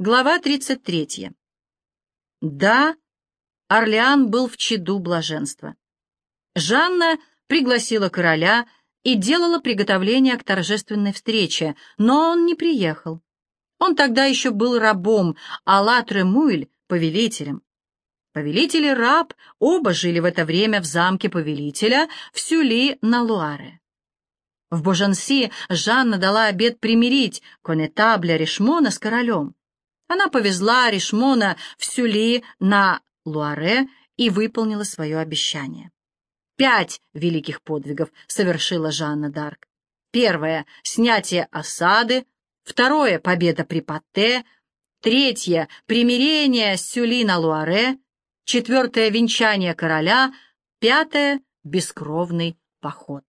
Глава 33. Да, Орлеан был в чаду блаженства. Жанна пригласила короля и делала приготовления к торжественной встрече, но он не приехал. Он тогда еще был рабом, а Латре-Муйль — повелителем. Повелитель и раб оба жили в это время в замке повелителя в Сюли на Луаре. В Божанси Жанна дала обет примирить конетабля Ришмона с королем. Она повезла Ришмона в Сюли на Луаре и выполнила свое обещание. Пять великих подвигов совершила Жанна Д'Арк. Первое — снятие осады, второе — победа при Патте, третье — примирение Сюли на Луаре, четвертое — венчание короля, пятое — бескровный поход.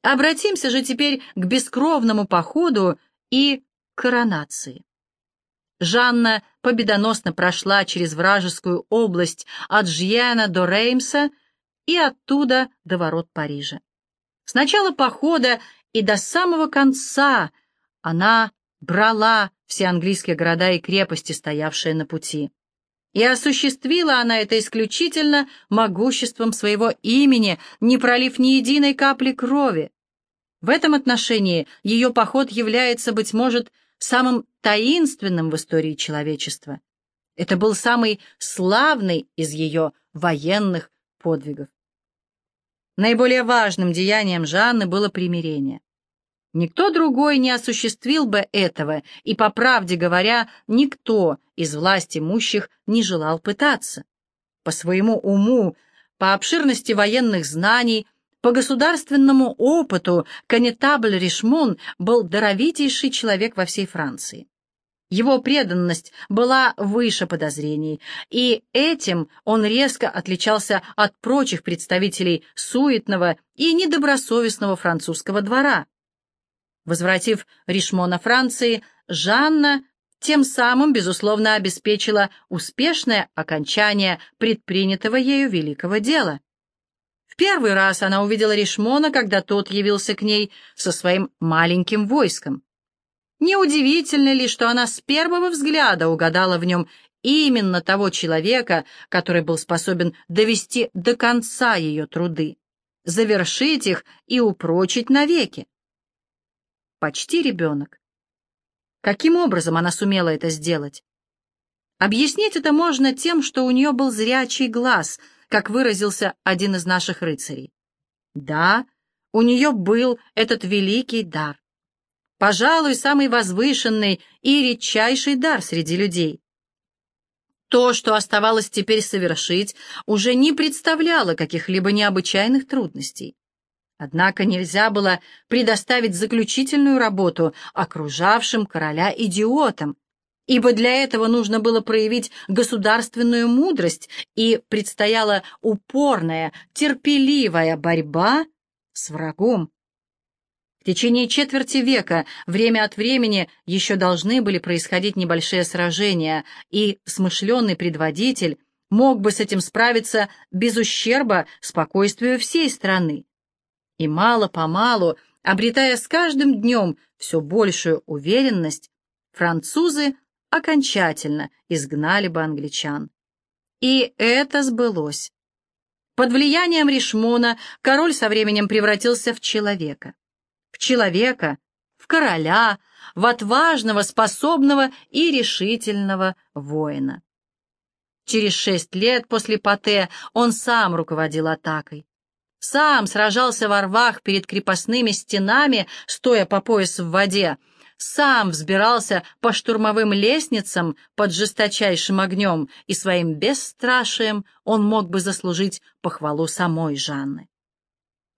Обратимся же теперь к бескровному походу и коронации. Жанна победоносно прошла через вражескую область от Жьена до Реймса и оттуда до ворот Парижа. С начала похода и до самого конца она брала все английские города и крепости, стоявшие на пути. И осуществила она это исключительно могуществом своего имени, не пролив ни единой капли крови. В этом отношении ее поход является, быть может, самым таинственным в истории человечества. Это был самый славный из ее военных подвигов. Наиболее важным деянием Жанны было примирение. Никто другой не осуществил бы этого, и, по правде говоря, никто из власть имущих не желал пытаться. По своему уму, по обширности военных знаний, по государственному опыту конетабль Ришмон был даровитейший человек во всей Франции. Его преданность была выше подозрений, и этим он резко отличался от прочих представителей суетного и недобросовестного французского двора. Возвратив Ришмона Франции, Жанна тем самым, безусловно, обеспечила успешное окончание предпринятого ею великого дела. В первый раз она увидела Ришмона, когда тот явился к ней со своим маленьким войском. Неудивительно ли, что она с первого взгляда угадала в нем именно того человека, который был способен довести до конца ее труды, завершить их и упрочить навеки. Почти ребенок. Каким образом она сумела это сделать? Объяснить это можно тем, что у нее был зрячий глаз — как выразился один из наших рыцарей. Да, у нее был этот великий дар. Пожалуй, самый возвышенный и редчайший дар среди людей. То, что оставалось теперь совершить, уже не представляло каких-либо необычайных трудностей. Однако нельзя было предоставить заключительную работу окружавшим короля идиотам, ибо для этого нужно было проявить государственную мудрость, и предстояла упорная, терпеливая борьба с врагом. В течение четверти века время от времени еще должны были происходить небольшие сражения, и смышленный предводитель мог бы с этим справиться без ущерба спокойствию всей страны. И мало-помалу, обретая с каждым днем все большую уверенность, французы окончательно изгнали бы англичан. И это сбылось. Под влиянием Ришмона король со временем превратился в человека. В человека, в короля, в отважного, способного и решительного воина. Через шесть лет после Пате он сам руководил атакой. Сам сражался во рвах перед крепостными стенами, стоя по пояс в воде, сам взбирался по штурмовым лестницам под жесточайшим огнем, и своим бесстрашием он мог бы заслужить похвалу самой Жанны.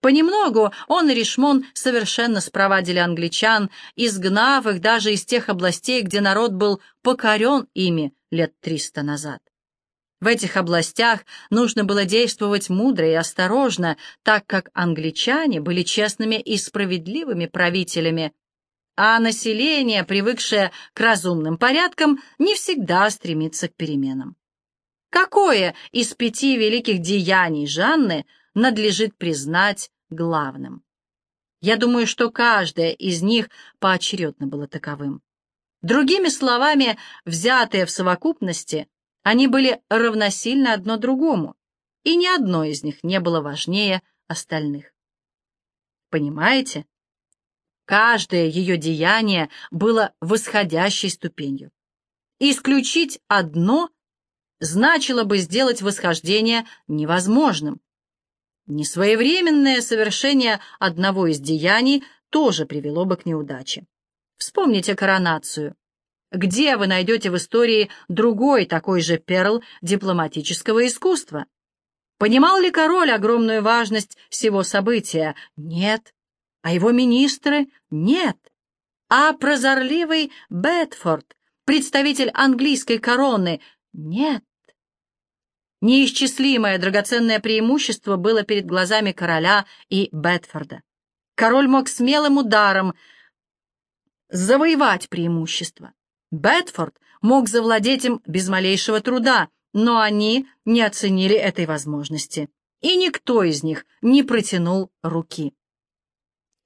Понемногу он и Ришмон совершенно спровадили англичан, изгнав их даже из тех областей, где народ был покорен ими лет триста назад. В этих областях нужно было действовать мудро и осторожно, так как англичане были честными и справедливыми правителями, а население, привыкшее к разумным порядкам, не всегда стремится к переменам. Какое из пяти великих деяний Жанны надлежит признать главным? Я думаю, что каждое из них поочередно было таковым. Другими словами, взятые в совокупности, они были равносильны одно другому, и ни одно из них не было важнее остальных. Понимаете? Каждое ее деяние было восходящей ступенью. Исключить одно значило бы сделать восхождение невозможным. Несвоевременное совершение одного из деяний тоже привело бы к неудаче. Вспомните коронацию. Где вы найдете в истории другой такой же перл дипломатического искусства? Понимал ли король огромную важность всего события? Нет. А его министры? Нет. А прозорливый Бетфорд, представитель английской короны? Нет. Неисчислимое драгоценное преимущество было перед глазами короля и Бетфорда. Король мог смелым ударом завоевать преимущество. Бетфорд мог завладеть им без малейшего труда, но они не оценили этой возможности, и никто из них не протянул руки.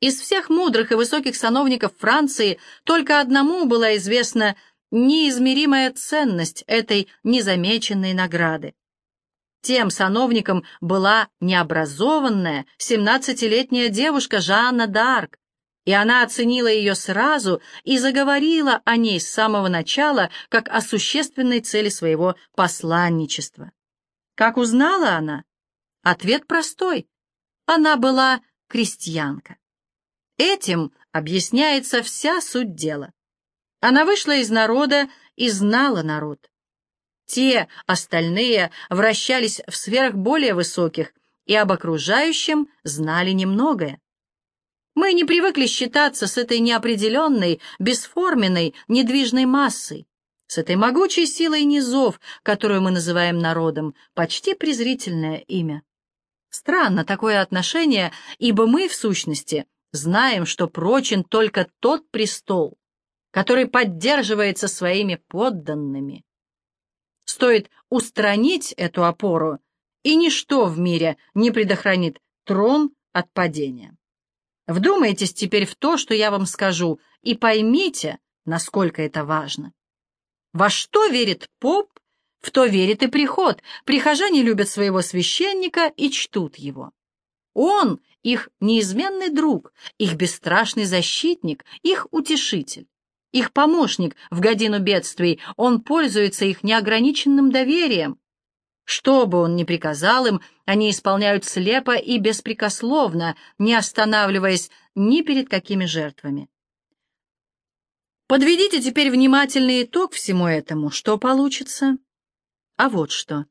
Из всех мудрых и высоких сановников Франции только одному была известна неизмеримая ценность этой незамеченной награды. Тем сановником была необразованная семнадцатилетняя девушка Жанна Д'Арк, и она оценила ее сразу и заговорила о ней с самого начала как о существенной цели своего посланничества. Как узнала она? Ответ простой. Она была крестьянка. Этим объясняется вся суть дела. Она вышла из народа и знала народ. Те, остальные, вращались в сферах более высоких и об окружающем знали немногое. Мы не привыкли считаться с этой неопределенной, бесформенной, недвижной массой, с этой могучей силой низов, которую мы называем народом, почти презрительное имя. Странно такое отношение, ибо мы, в сущности, знаем, что прочен только тот престол, который поддерживается своими подданными. Стоит устранить эту опору, и ничто в мире не предохранит трон от падения. Вдумайтесь теперь в то, что я вам скажу, и поймите, насколько это важно. Во что верит поп, в то верит и приход. Прихожане любят своего священника и чтут его. Он — их неизменный друг, их бесстрашный защитник, их утешитель, их помощник в годину бедствий, он пользуется их неограниченным доверием. Что бы он ни приказал им, они исполняют слепо и беспрекословно, не останавливаясь ни перед какими жертвами. Подведите теперь внимательный итог всему этому. Что получится? А вот что.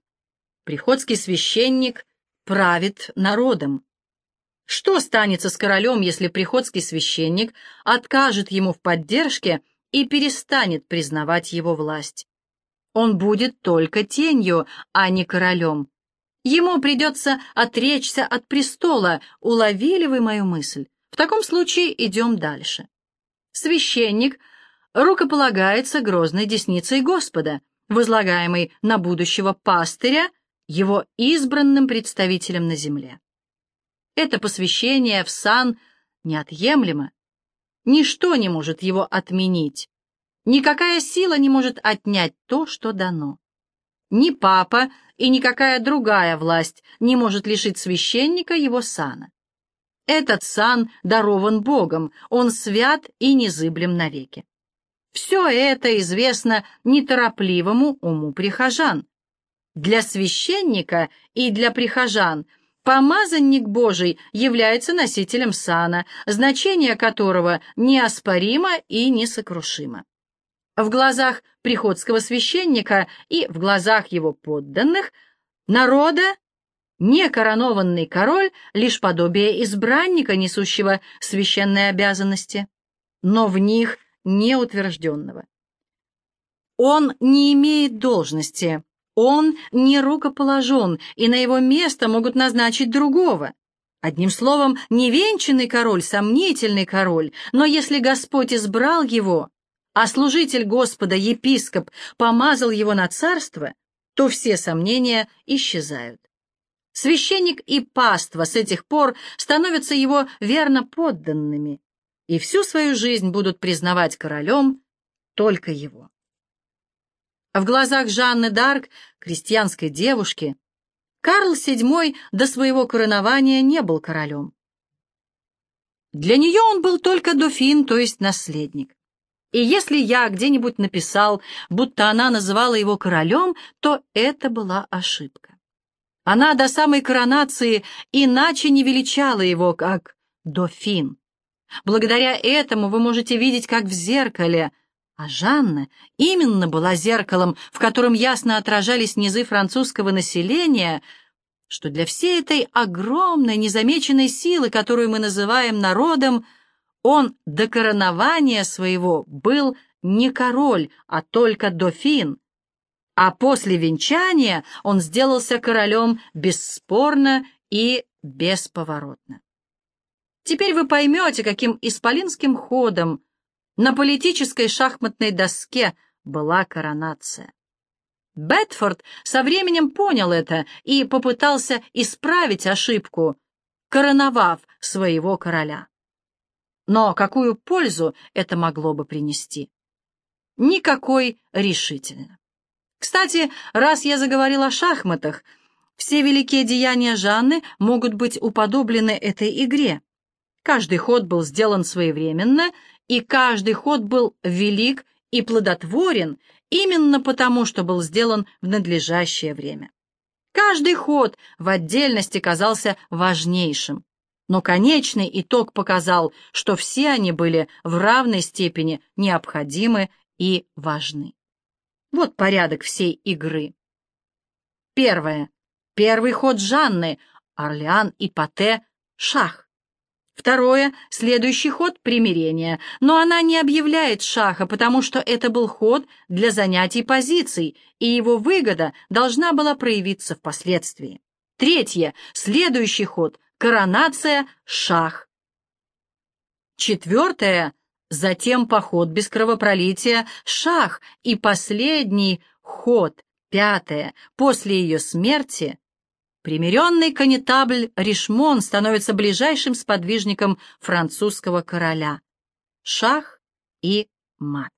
Приходский священник правит народом. Что станется с королем, если приходский священник откажет ему в поддержке и перестанет признавать его власть? Он будет только тенью, а не королем. Ему придется отречься от престола. Уловили вы мою мысль? В таком случае идем дальше. Священник рукополагается грозной десницей Господа, возлагаемой на будущего пастыря, его избранным представителем на земле. Это посвящение в сан неотъемлемо. Ничто не может его отменить. Никакая сила не может отнять то, что дано. Ни папа и никакая другая власть не может лишить священника его сана. Этот сан дарован Богом, он свят и незыблем навеки. Все это известно неторопливому уму прихожан. Для священника и для прихожан Помазанник Божий является носителем сана, значение которого неоспоримо и несокрушимо. В глазах приходского священника и в глазах его подданных народа некоронованный король — лишь подобие избранника, несущего священные обязанности, но в них неутвержденного. Он не имеет должности, он не рукоположен, и на его место могут назначить другого. Одним словом, невенчанный король, сомнительный король, но если Господь избрал его, а служитель Господа, епископ, помазал его на царство, то все сомнения исчезают. Священник и паства с этих пор становятся его верно подданными, и всю свою жизнь будут признавать королем только его. В глазах Жанны Дарк, крестьянской девушки, Карл VII до своего коронования не был королем. Для нее он был только дофин, то есть наследник. И если я где-нибудь написал, будто она называла его королем, то это была ошибка. Она до самой коронации иначе не величала его, как дофин. Благодаря этому вы можете видеть, как в зеркале, а Жанна именно была зеркалом, в котором ясно отражались низы французского населения, что для всей этой огромной незамеченной силы, которую мы называем народом, он до коронования своего был не король, а только дофин, а после венчания он сделался королем бесспорно и бесповоротно. Теперь вы поймете, каким исполинским ходом на политической шахматной доске была коронация. Бетфорд со временем понял это и попытался исправить ошибку, короновав своего короля. Но какую пользу это могло бы принести? Никакой решительно. Кстати, раз я заговорил о шахматах, все великие деяния Жанны могут быть уподоблены этой игре. Каждый ход был сделан своевременно, и каждый ход был велик и плодотворен именно потому, что был сделан в надлежащее время. Каждый ход в отдельности казался важнейшим, но конечный итог показал, что все они были в равной степени необходимы и важны. Вот порядок всей игры. Первое. Первый ход Жанны, Орлеан и Пате, шах. Второе, следующий ход — примирение, но она не объявляет шаха, потому что это был ход для занятий позиций, и его выгода должна была проявиться впоследствии. Третье, следующий ход коронация, шах. Четвертое, затем поход без кровопролития, шах, и последний ход, пятое, после ее смерти, примиренный конетабль Ришмон становится ближайшим сподвижником французского короля. Шах и мат.